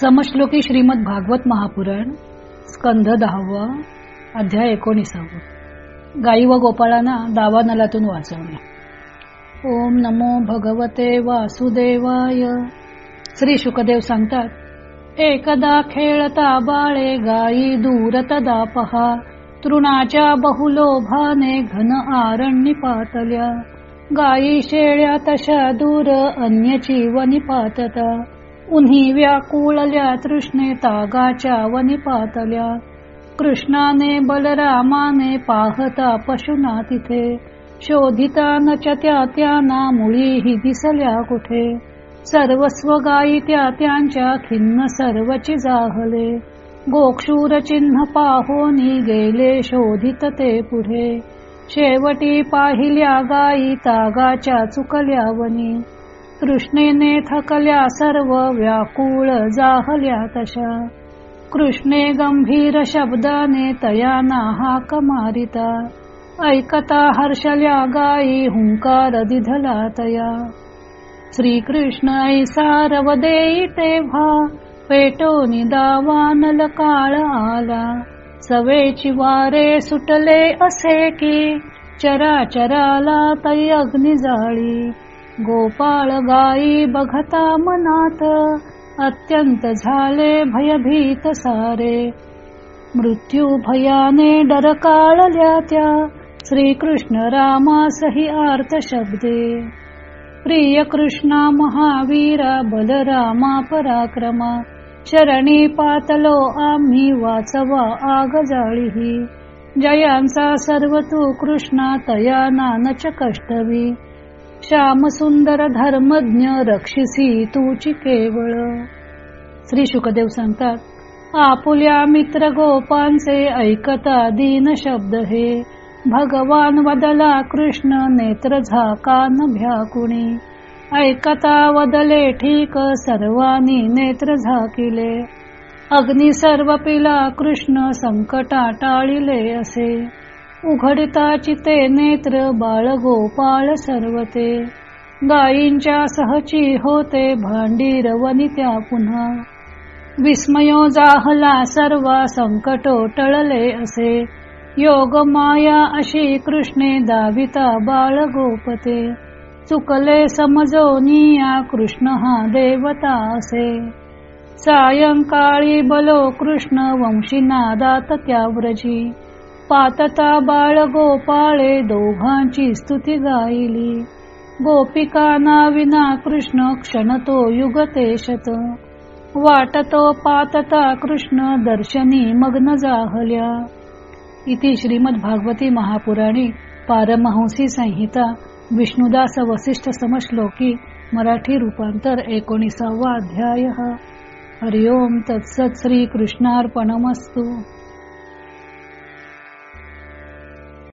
समश्लोकी श्रीमद भागवत महापुराण स्कंध दहावा अध्याय एकोणीसावा. गाई व गोपाळांना दावानलातून वाचवणे. ओम नमो भगवते वासुदेवाय. श्री शुकदेव सांगतात एकदा खेळता बाळे गायी दूर तदा पहा तृणाच्या बहुलोभाने घन आरण्य पातल्या. गायी शेळ्या तशा दूर अन्यची वनी पातता. उन्ही व्याकुळल्या तृष्णे तागाच्या वनिपातल्या कृष्णाने बलरामाने पाहता पशुना तिथे. शोधिता नच त्या त्याना मुळीही दिसल्या कुठे. सर्वस्व गायी त्या त्यांच्या खिन्न सर्वची जाहले. गोक्षूर चिन्ह पाहोनी गेले शोधित ते पुढे. शेवटी पाहिल्या गायी तागाच्या चुकल्या वनी. तृष्णेने थकल्या सर्व व्याकुळ जाहल्या तशा. कृष्णे गंभीर शब्दाने तया नाहाक मारिता. ऐकता हर्षल्या गायी हुंकार दिधला तया. श्रीकृष्ण ऐसारव देई तेव्हा पेटो निदावानल काळ आला. सवेची वारे सुटले असे की चराचराला तै अग्नी जाळी गोपाळ गाई बघता मनात अत्यंत झाले भयभीत सारे. मृत्यू भयाने डरकाळल्या त्या श्रीकृष्ण रामासही आर्त शब्दे. प्रिय कृष्णा महावीरा बलरामा पराक्रमा शरणी पातलो आम्ही वाचवा आग जाळीही. जयांचा सर्व तू कृष्णा तया नानच कष्टवी. श्याम सुंदर धर्मज्ञ रक्षिसी तूची केवळ. श्री शुकदेव सांगतात आपुल्या मित्र गोपांचे ऐकता दीन शब्द हे. भगवान वदला कृष्ण नेत्र झाकान भ्याकुणी ऐकता वदले ठीक सर्वानी नेत्र झाकिले. अग्नि सर्व पिला कृष्ण संकटा टाळिले असे. उघडता चिते नेत्र बाळ गोपाळ सर्वते. गायींच्या सहची होते भांडीर वनित्या पुन्हा. विस्मयो जाहला सर्व संकटो टळले असे. योग माया अशी कृष्णे दाविता बाळ गोपते. चुकले समजोनिया कृष्ण हा देवता असे. सायंकाळी बलो कृष्ण वंशी नादात त्या व्रजी. पातता बाळ गोपाळे दोघांची स्तुती गायली. गोपिका नाविना कृष्ण क्षण तो वाटतो पातता कृष्ण दर्शनी मग्न जाहल्या. इति श्रीमद भागवती महापुराणी पारमहंसी संहिता विष्णुदास वसिष्ठ समश्लोकी मराठी रूपांतर एकोणीसावा अध्याय. हरिओम तत्सत श्री कृष्णार्पणमस्तू